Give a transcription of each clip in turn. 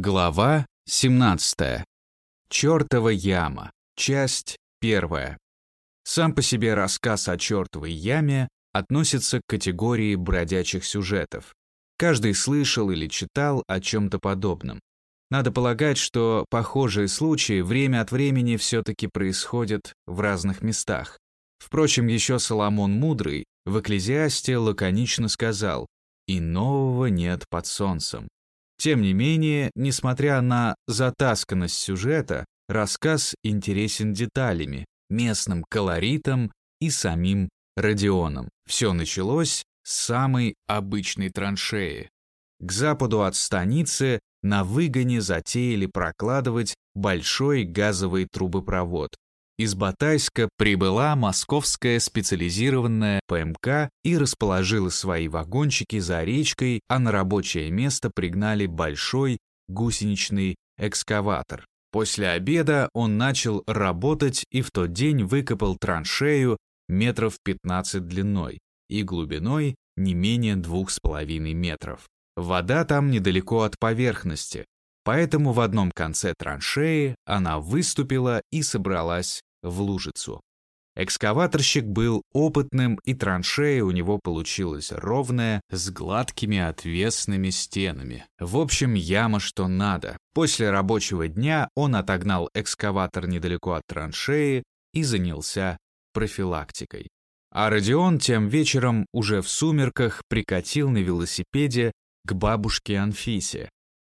Глава 17. Чёртова яма. Часть первая. Сам по себе рассказ о чёртовой яме относится к категории бродячих сюжетов. Каждый слышал или читал о чем-то подобном. Надо полагать, что похожие случаи время от времени все-таки происходят в разных местах. Впрочем, еще Соломон Мудрый в «Экклезиасте» лаконично сказал «И нового нет под солнцем». Тем не менее, несмотря на затасканность сюжета, рассказ интересен деталями, местным колоритом и самим Родионом. Все началось с самой обычной траншеи. К западу от станицы на выгоне затеяли прокладывать большой газовый трубопровод. Из Батайска прибыла московская специализированная ПМК и расположила свои вагончики за речкой, а на рабочее место пригнали большой гусеничный экскаватор. После обеда он начал работать и в тот день выкопал траншею метров 15 длиной и глубиной не менее двух с половиной метров. Вода там недалеко от поверхности, поэтому в одном конце траншеи она выступила и собралась в лужицу. Экскаваторщик был опытным, и траншея у него получилась ровная, с гладкими отвесными стенами. В общем, яма что надо. После рабочего дня он отогнал экскаватор недалеко от траншеи и занялся профилактикой. А Родион тем вечером уже в сумерках прикатил на велосипеде к бабушке Анфисе.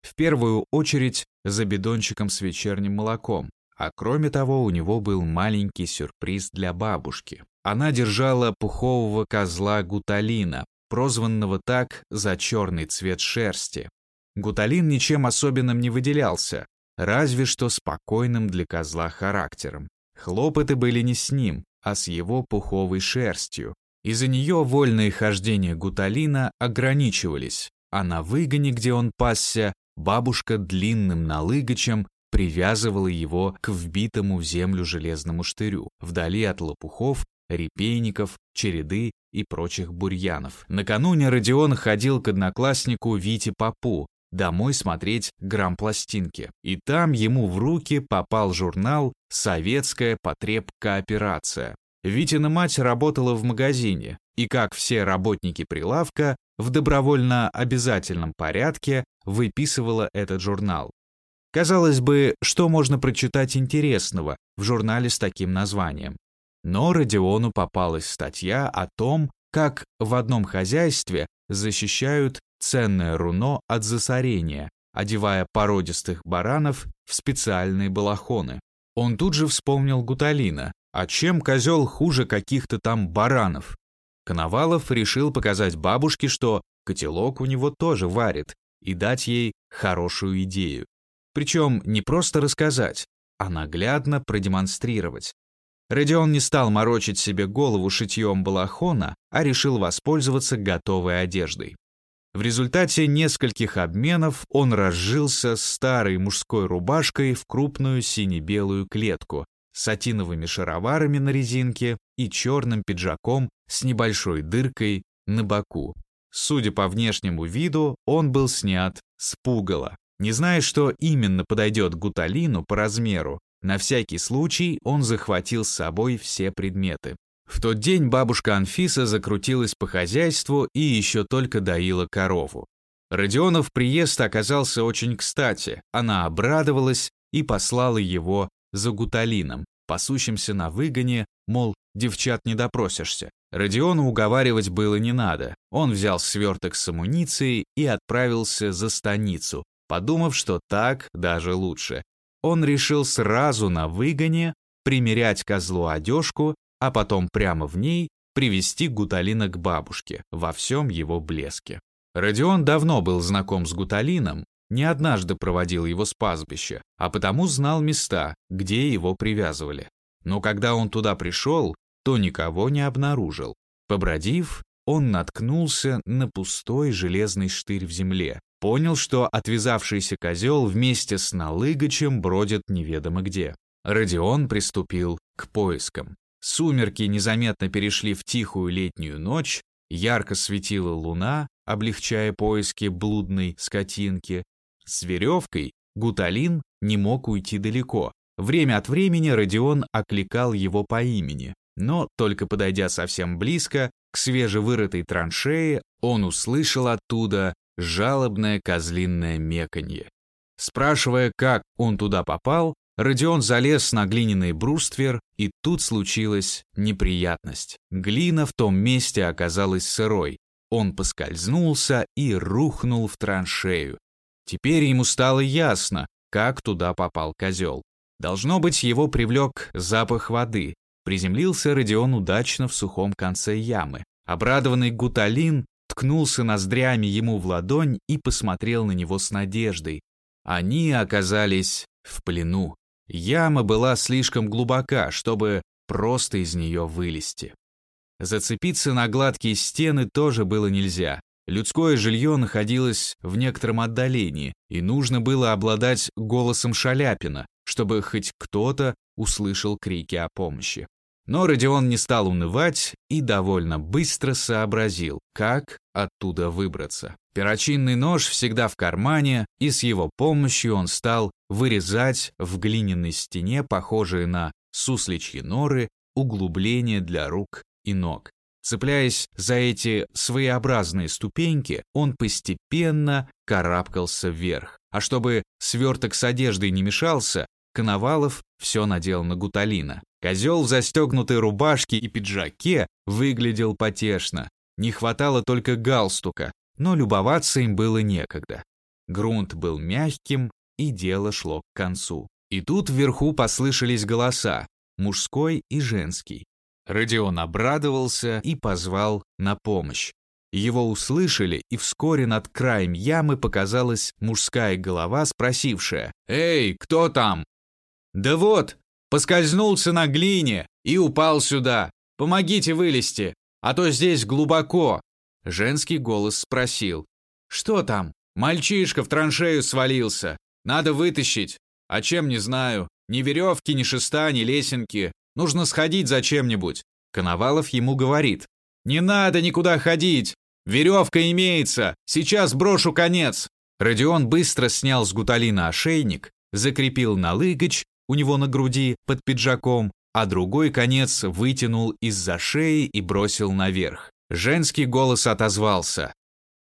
В первую очередь за бидончиком с вечерним молоком, а кроме того у него был маленький сюрприз для бабушки. Она держала пухового козла Гуталина, прозванного так за черный цвет шерсти. Гуталин ничем особенным не выделялся, разве что спокойным для козла характером. Хлопоты были не с ним, а с его пуховой шерстью. Из-за нее вольные хождения Гуталина ограничивались, а на выгоне, где он пасся, бабушка длинным налыгачем привязывала его к вбитому в землю железному штырю, вдали от лопухов, репейников, череды и прочих бурьянов. Накануне Родион ходил к однокласснику Вите Попу домой смотреть грампластинки, и там ему в руки попал журнал «Советская потребкооперация». Витина мать работала в магазине, и, как все работники прилавка, в добровольно обязательном порядке выписывала этот журнал. Казалось бы, что можно прочитать интересного в журнале с таким названием. Но Родиону попалась статья о том, как в одном хозяйстве защищают ценное руно от засорения, одевая породистых баранов в специальные балахоны. Он тут же вспомнил Гуталина, а чем козел хуже каких-то там баранов? Коновалов решил показать бабушке, что котелок у него тоже варит, и дать ей хорошую идею. Причем не просто рассказать, а наглядно продемонстрировать. Родион не стал морочить себе голову шитьем балахона, а решил воспользоваться готовой одеждой. В результате нескольких обменов он разжился старой мужской рубашкой в крупную сине-белую клетку, сатиновыми шароварами на резинке и черным пиджаком с небольшой дыркой на боку. Судя по внешнему виду, он был снят с пугала. Не зная, что именно подойдет гуталину по размеру, на всякий случай он захватил с собой все предметы. В тот день бабушка Анфиса закрутилась по хозяйству и еще только доила корову. Родионов приезд оказался очень кстати, она обрадовалась и послала его за гуталином, пасущимся на выгоне, мол, девчат не допросишься. Родиону уговаривать было не надо. Он взял сверток с амуницией и отправился за станицу, подумав, что так даже лучше. Он решил сразу на выгоне примерять козлу одежку, а потом прямо в ней привести Гуталина к бабушке во всем его блеске. Родион давно был знаком с Гуталином, не однажды проводил его с пастбища, а потому знал места, где его привязывали. Но когда он туда пришел, то никого не обнаружил. Побродив, он наткнулся на пустой железный штырь в земле. Понял, что отвязавшийся козел вместе с налыгачем бродит неведомо где. Родион приступил к поискам. Сумерки незаметно перешли в тихую летнюю ночь, ярко светила луна, облегчая поиски блудной скотинки. С веревкой Гуталин не мог уйти далеко. Время от времени Родион окликал его по имени, но только подойдя совсем близко к свежевырытой траншее, он услышал оттуда жалобное козлиное меканье. Спрашивая, как он туда попал, Родион залез на глиняный бруствер, и тут случилась неприятность. Глина в том месте оказалась сырой. Он поскользнулся и рухнул в траншею. Теперь ему стало ясно, как туда попал козел. Должно быть, его привлек запах воды. Приземлился Родион удачно в сухом конце ямы. Обрадованный Гуталин ткнулся ноздрями ему в ладонь и посмотрел на него с надеждой. Они оказались в плену. Яма была слишком глубока, чтобы просто из нее вылезти. Зацепиться на гладкие стены тоже было нельзя. Людское жилье находилось в некотором отдалении, и нужно было обладать голосом Шаляпина, чтобы хоть кто-то услышал крики о помощи. Но Родион не стал унывать и довольно быстро сообразил, как оттуда выбраться. Перочинный нож всегда в кармане, и с его помощью он стал вырезать в глиняной стене, похожие на сусличьи норы, углубления для рук и ног. Цепляясь за эти своеобразные ступеньки, он постепенно карабкался вверх. А чтобы сверток с одеждой не мешался, Коновалов все надел на гуталина. Козел в застегнутой рубашке и пиджаке выглядел потешно. Не хватало только галстука, но любоваться им было некогда. Грунт был мягким, и дело шло к концу. И тут вверху послышались голоса, мужской и женский. Родион обрадовался и позвал на помощь. Его услышали, и вскоре над краем ямы показалась мужская голова, спросившая «Эй, кто там?» «Да вот, поскользнулся на глине и упал сюда. Помогите вылезти, а то здесь глубоко». Женский голос спросил «Что там?» «Мальчишка в траншею свалился. Надо вытащить. А чем, не знаю. Ни веревки, ни шеста, ни лесенки. Нужно сходить за чем-нибудь. Коновалов ему говорит. «Не надо никуда ходить! Веревка имеется! Сейчас брошу конец!» Родион быстро снял с гуталина ошейник, закрепил на лыгач у него на груди под пиджаком, а другой конец вытянул из-за шеи и бросил наверх. Женский голос отозвался.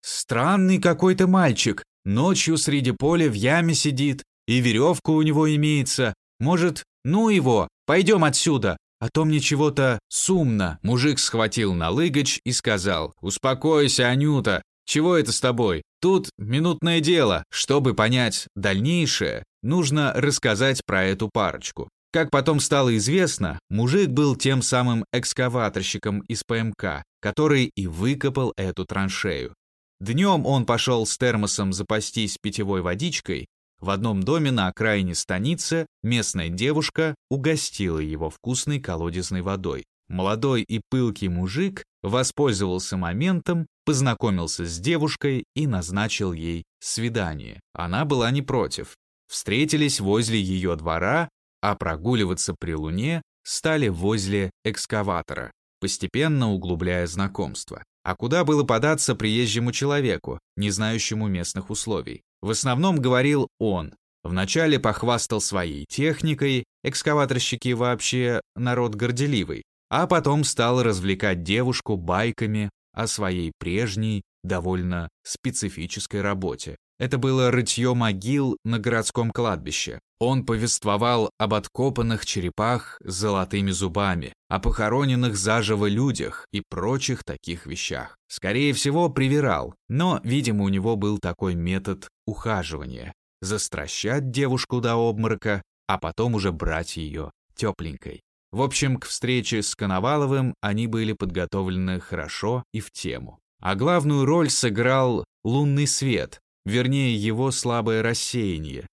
«Странный какой-то мальчик, ночью среди поля в яме сидит, и веревка у него имеется. Может, ну его, пойдем отсюда, а то мне чего-то сумно. Мужик схватил на лыгач и сказал, «Успокойся, Анюта, чего это с тобой? Тут минутное дело. Чтобы понять дальнейшее, нужно рассказать про эту парочку. Как потом стало известно, мужик был тем самым экскаваторщиком из ПМК, который и выкопал эту траншею. Днем он пошел с термосом запастись питьевой водичкой, в одном доме на окраине станицы местная девушка угостила его вкусной колодезной водой. Молодой и пылкий мужик воспользовался моментом, познакомился с девушкой и назначил ей свидание. Она была не против. Встретились возле ее двора, а прогуливаться при луне стали возле экскаватора, постепенно углубляя знакомство. А куда было податься приезжему человеку, не знающему местных условий? В основном говорил он. Вначале похвастал своей техникой, экскаваторщики вообще народ горделивый, а потом стал развлекать девушку байками о своей прежней, довольно специфической работе. Это было рытье могил на городском кладбище. Он повествовал об откопанных черепах с золотыми зубами, о похороненных заживо людях и прочих таких вещах. Скорее всего, привирал, но, видимо, у него был такой метод ухаживания – застращать девушку до обморока, а потом уже брать ее тепленькой. В общем, к встрече с Коноваловым они были подготовлены хорошо и в тему. А главную роль сыграл лунный свет, вернее его слабое рассеяние,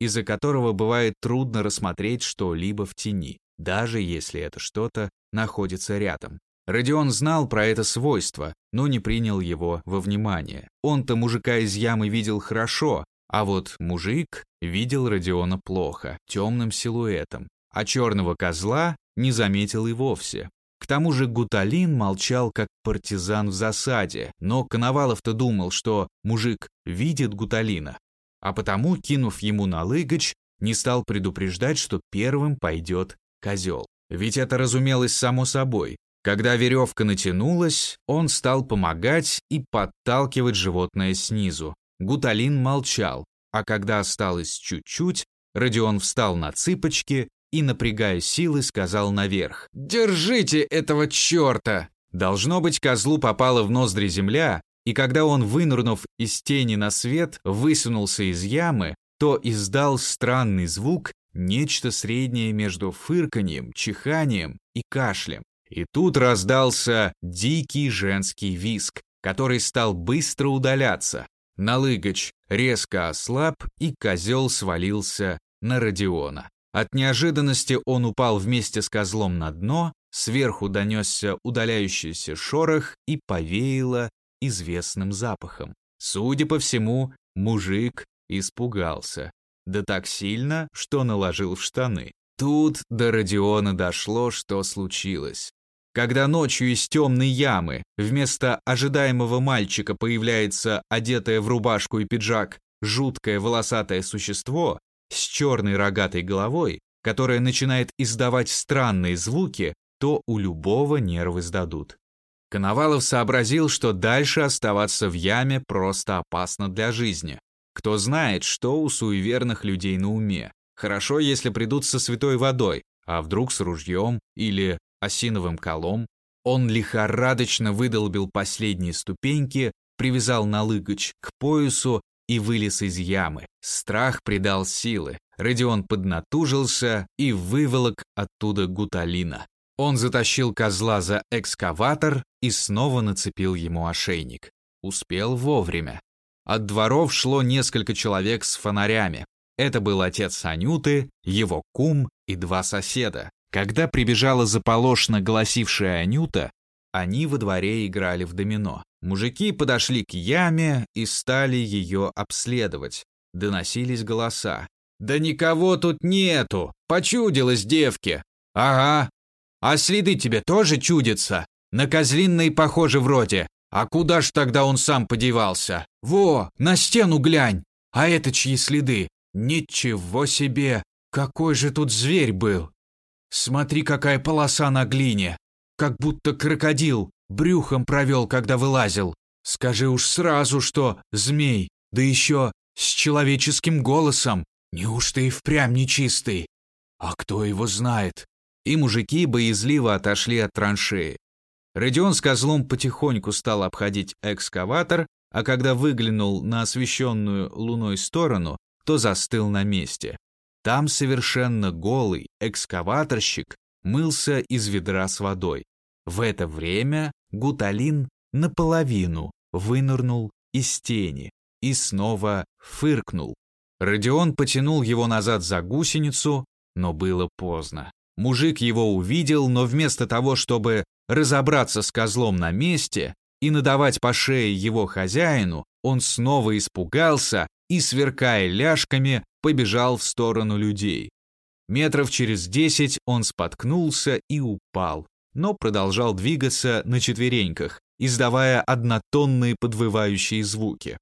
из-за которого бывает трудно рассмотреть что-либо в тени, даже если это что-то находится рядом. Родион знал про это свойство, но не принял его во внимание. Он-то мужика из ямы видел хорошо, а вот мужик видел Родиона плохо, темным силуэтом, а черного козла не заметил и вовсе. К тому же Гуталин молчал как партизан в засаде, но Коновалов-то думал, что мужик видит Гуталина. а потому, кинув ему на лыгач, не стал предупреждать, что первым пойдет козел. Ведь это разумелось само собой. Когда веревка натянулась, он стал помогать и подталкивать животное снизу. Гуталин молчал, а когда осталось чуть-чуть, Родион встал на цыпочки и, напрягая силы, сказал наверх. «Держите этого черта!» Должно быть, козлу попала в ноздри земля, и когда он, вынырнув из тени на свет, высунулся из ямы, то издал странный звук, нечто среднее между фырканьем, чиханием и кашлем. И тут раздался дикий женский виск, который стал быстро удаляться. Налыгач резко ослаб, и козел свалился на Родиона. От неожиданности он упал вместе с козлом на дно, сверху донесся удаляющийся шорох и повеяло известным запахом. Судя по всему, мужик испугался. Да так сильно, что наложил в штаны. Тут до Родиона дошло, что случилось. Когда ночью из темной ямы вместо ожидаемого мальчика появляется одетое в рубашку и пиджак жуткое волосатое существо с черной рогатой головой, которое начинает издавать странные звуки, то у любого нервы сдадут. Коновалов сообразил, что дальше оставаться в яме просто опасно для жизни. Кто знает, что у суеверных людей на уме. Хорошо, если придут со святой водой, а вдруг с ружьем или осиновым колом. Он лихорадочно выдолбил последние ступеньки, привязал налыгач к поясу и вылез из ямы. Страх придал силы. Родион поднатужился и выволок оттуда гуталина. Он затащил козла за экскаватор и снова нацепил ему ошейник. Успел вовремя. От дворов шло несколько человек с фонарями. Это был отец Анюты, его кум и два соседа. Когда прибежала заполошно гласившая Анюта, они во дворе играли в домино. Мужики подошли к яме и стали ее обследовать. Доносились голоса. «Да никого тут нету! Почудилось девке!» «Ага! А следы тебе тоже чудятся? На козлинной похоже вроде. А куда ж тогда он сам подевался? Во, на стену глянь! А это чьи следы? Ничего себе! Какой же тут зверь был!» Смотри, какая полоса на глине. Как будто крокодил брюхом провел, когда вылазил. Скажи уж сразу, что змей, да еще с человеческим голосом. Неужто и впрямь нечистый? А кто его знает? И мужики боязливо отошли от траншеи. Родион с козлом потихоньку стал обходить экскаватор, а когда выглянул на освещенную луной сторону, то застыл на месте. Там совершенно голый экскаваторщик мылся из ведра с водой. В это время Гуталин наполовину вынырнул из тени и снова фыркнул. Родион потянул его назад за гусеницу, но было поздно. Мужик его увидел, но вместо того, чтобы разобраться с козлом на месте и надавать по шее его хозяину, он снова испугался и, сверкая ляжками, побежал в сторону людей. Метров через десять он споткнулся и упал, но продолжал двигаться на четвереньках, издавая однотонные подвывающие звуки.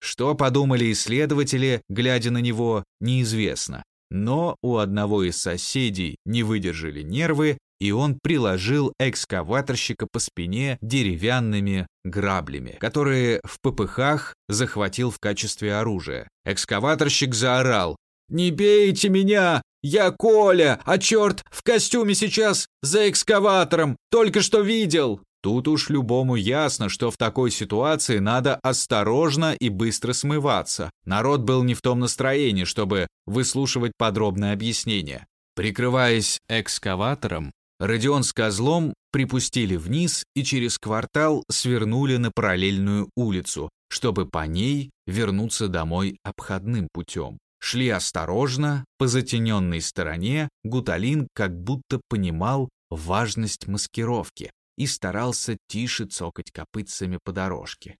Что подумали исследователи, глядя на него, неизвестно. Но у одного из соседей не выдержали нервы, и он приложил экскаваторщика по спине деревянными граблями, которые в попыхах захватил в качестве оружия. Экскаваторщик заорал «Не бейте меня! Я Коля, а черт в костюме сейчас за экскаватором! Только что видел!» Тут уж любому ясно, что в такой ситуации надо осторожно и быстро смываться. Народ был не в том настроении, чтобы выслушивать подробное объяснение. Прикрываясь экскаватором, Родион с козлом припустили вниз и через квартал свернули на параллельную улицу, чтобы по ней вернуться домой обходным путем. Шли осторожно, по затененной стороне Гуталин как будто понимал важность маскировки и старался тише цокать копытцами по дорожке.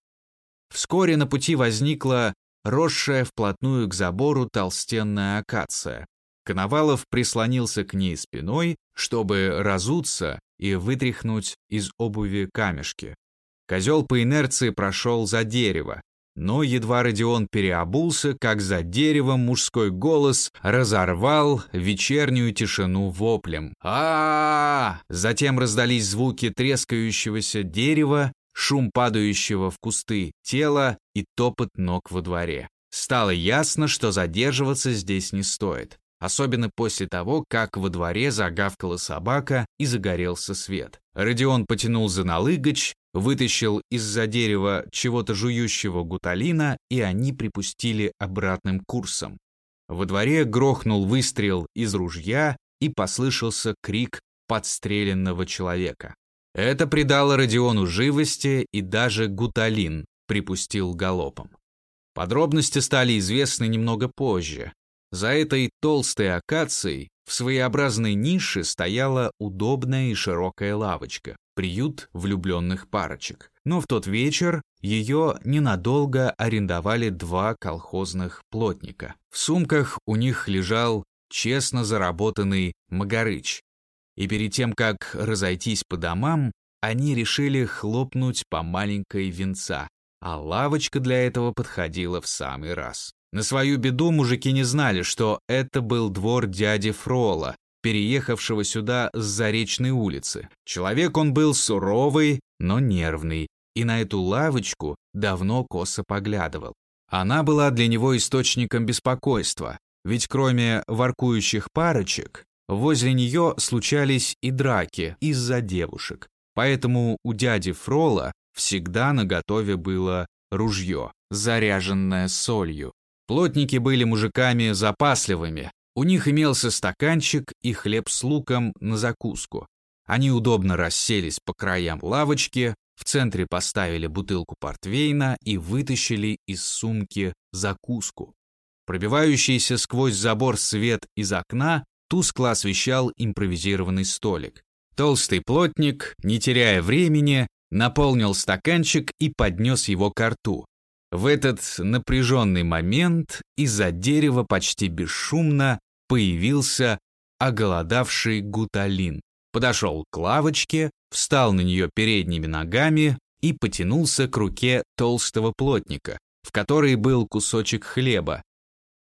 Вскоре на пути возникла росшая вплотную к забору толстенная акация, Коновалов прислонился к ней спиной, чтобы разуться и вытряхнуть из обуви камешки. Козел по инерции прошел за дерево. Но едва Родион переобулся, как за деревом мужской голос разорвал вечернюю тишину воплем. а, Затем раздались звуки трескающегося дерева, шум падающего в кусты тела и топот ног во дворе. Стало ясно, что задерживаться здесь не стоит особенно после того, как во дворе загавкала собака и загорелся свет. Родион потянул за налыгач, вытащил из-за дерева чего-то жующего гуталина, и они припустили обратным курсом. Во дворе грохнул выстрел из ружья, и послышался крик подстреленного человека. Это придало Родиону живости, и даже гуталин припустил галопом. Подробности стали известны немного позже, за этой толстой акацией в своеобразной нише стояла удобная и широкая лавочка, приют влюбленных парочек. Но в тот вечер ее ненадолго арендовали два колхозных плотника. В сумках у них лежал честно заработанный магарыч. И перед тем, как разойтись по домам, они решили хлопнуть по маленькой венца, а лавочка для этого подходила в самый раз. На свою беду мужики не знали, что это был двор дяди Фрола, переехавшего сюда с Заречной улицы. Человек он был суровый, но нервный, и на эту лавочку давно косо поглядывал. Она была для него источником беспокойства, ведь кроме воркующих парочек, возле нее случались и драки из-за девушек. Поэтому у дяди Фрола всегда наготове было ружье, заряженное солью. Плотники были мужиками запасливыми. У них имелся стаканчик и хлеб с луком на закуску. Они удобно расселись по краям лавочки, в центре поставили бутылку портвейна и вытащили из сумки закуску. Пробивающийся сквозь забор свет из окна тускло освещал импровизированный столик. Толстый плотник, не теряя времени, наполнил стаканчик и поднес его к рту. В этот напряженный момент из-за дерева почти бесшумно появился оголодавший гуталин. Подошел к лавочке, встал на нее передними ногами и потянулся к руке толстого плотника, в которой был кусочек хлеба.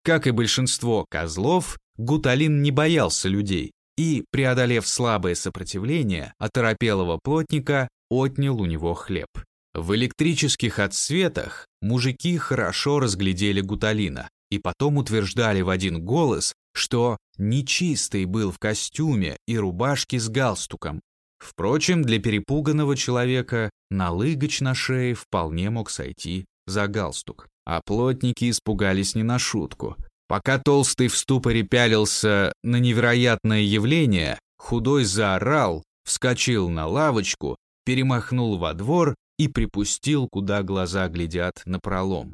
Как и большинство козлов, гуталин не боялся людей и, преодолев слабое сопротивление оторопелого плотника, отнял у него хлеб. В электрических отсветах мужики хорошо разглядели Гуталина и потом утверждали в один голос, что нечистый был в костюме и рубашке с галстуком. Впрочем, для перепуганного человека налыгач на шее вполне мог сойти за галстук. А плотники испугались не на шутку. Пока толстый в ступоре пялился на невероятное явление, худой заорал, вскочил на лавочку, перемахнул во двор и припустил, куда глаза глядят, на пролом.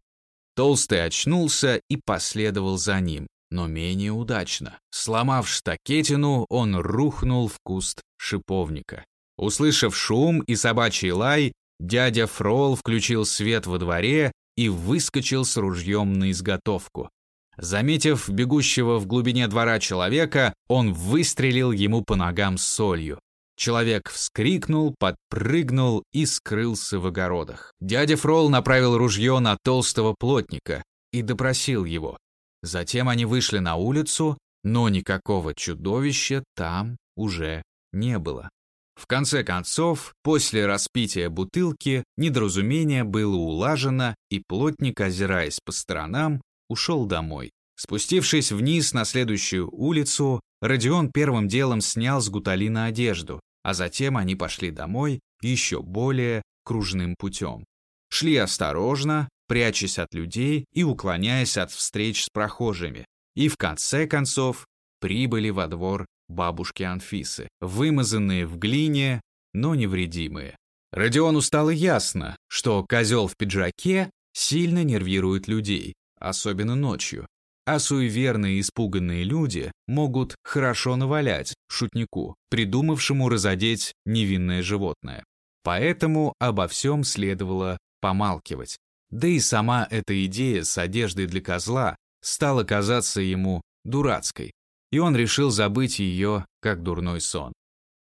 Толстый очнулся и последовал за ним, но менее удачно. Сломав штакетину, он рухнул в куст шиповника. Услышав шум и собачий лай, дядя Фрол включил свет во дворе и выскочил с ружьем на изготовку. Заметив бегущего в глубине двора человека, он выстрелил ему по ногам солью. Человек вскрикнул, подпрыгнул и скрылся в огородах. Дядя Фрол направил ружье на толстого плотника и допросил его. Затем они вышли на улицу, но никакого чудовища там уже не было. В конце концов, после распития бутылки, недоразумение было улажено, и плотник, озираясь по сторонам, ушел домой. Спустившись вниз на следующую улицу, Родион первым делом снял с гуталина одежду, а затем они пошли домой еще более кружным путем. Шли осторожно, прячась от людей и уклоняясь от встреч с прохожими, и в конце концов прибыли во двор бабушки Анфисы, вымазанные в глине, но невредимые. Родиону стало ясно, что козел в пиджаке сильно нервирует людей, особенно ночью, а суеверные и испуганные люди могут хорошо навалять шутнику, придумавшему разодеть невинное животное. Поэтому обо всем следовало помалкивать. Да и сама эта идея с одеждой для козла стала казаться ему дурацкой, и он решил забыть ее, как дурной сон.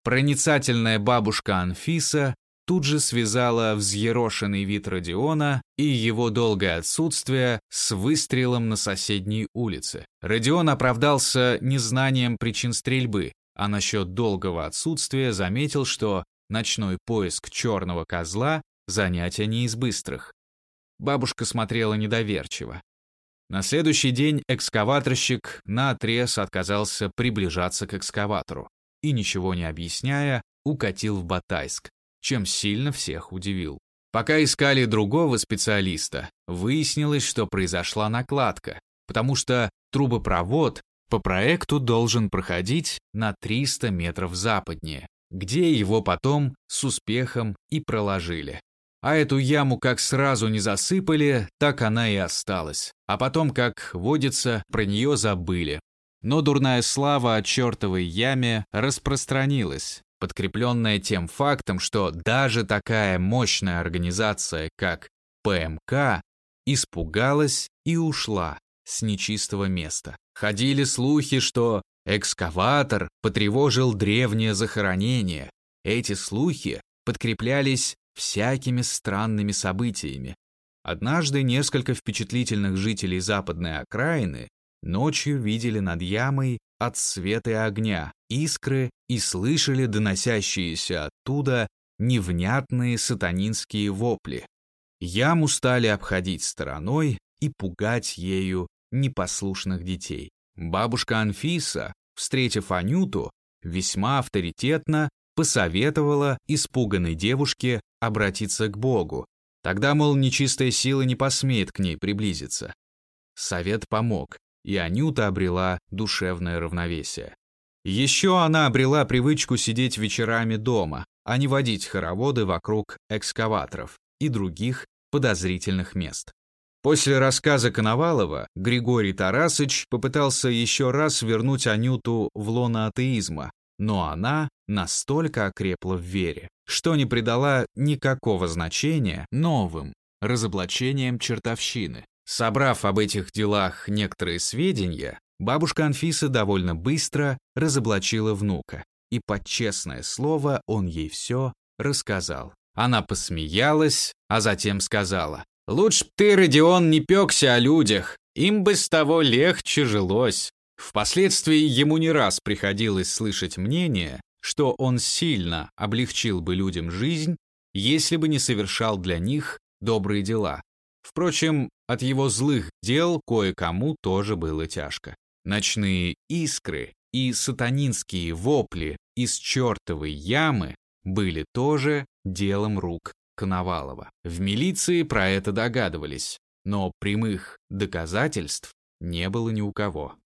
Проницательная бабушка Анфиса тут же связала взъерошенный вид Родиона и его долгое отсутствие с выстрелом на соседней улице. Родион оправдался незнанием причин стрельбы, а насчет долгого отсутствия заметил, что ночной поиск черного козла – занятие не из быстрых. Бабушка смотрела недоверчиво. На следующий день экскаваторщик наотрез отказался приближаться к экскаватору и, ничего не объясняя, укатил в Батайск, чем сильно всех удивил. Пока искали другого специалиста, выяснилось, что произошла накладка, потому что трубопровод по проекту должен проходить на 300 метров западнее, где его потом с успехом и проложили. А эту яму как сразу не засыпали, так она и осталась. А потом, как водится, про нее забыли. Но дурная слава о чертовой яме распространилась, подкрепленная тем фактом, что даже такая мощная организация, как ПМК, испугалась и ушла с нечистого места. Ходили слухи, что экскаватор потревожил древнее захоронение. Эти слухи подкреплялись всякими странными событиями. Однажды несколько впечатлительных жителей западной окраины ночью видели над ямой от света и огня, искры и слышали доносящиеся оттуда невнятные сатанинские вопли. Яму стали обходить стороной и пугать ею непослушных детей. Бабушка Анфиса, встретив Анюту, весьма авторитетно посоветовала испуганной девушке обратиться к Богу. Тогда, мол, нечистая сила не посмеет к ней приблизиться. Совет помог, и Анюта обрела душевное равновесие. Еще она обрела привычку сидеть вечерами дома, а не водить хороводы вокруг экскаваторов и других подозрительных мест. После рассказа Коновалова Григорий Тарасыч попытался еще раз вернуть Анюту в лоно атеизма, но она настолько окрепла в вере, что не придала никакого значения новым разоблачениям чертовщины. Собрав об этих делах некоторые сведения, бабушка Анфиса довольно быстро разоблачила внука, и под честное слово он ей все рассказал. Она посмеялась, а затем сказала, «Лучше б ты, Родион, не пекся о людях, им бы с того легче жилось». Впоследствии ему не раз приходилось слышать мнение, что он сильно облегчил бы людям жизнь, если бы не совершал для них добрые дела. Впрочем, от его злых дел кое-кому тоже было тяжко. Ночные искры и сатанинские вопли из чертовой ямы были тоже делом рук Коновалова. В милиции про это догадывались, но прямых доказательств не было ни у кого.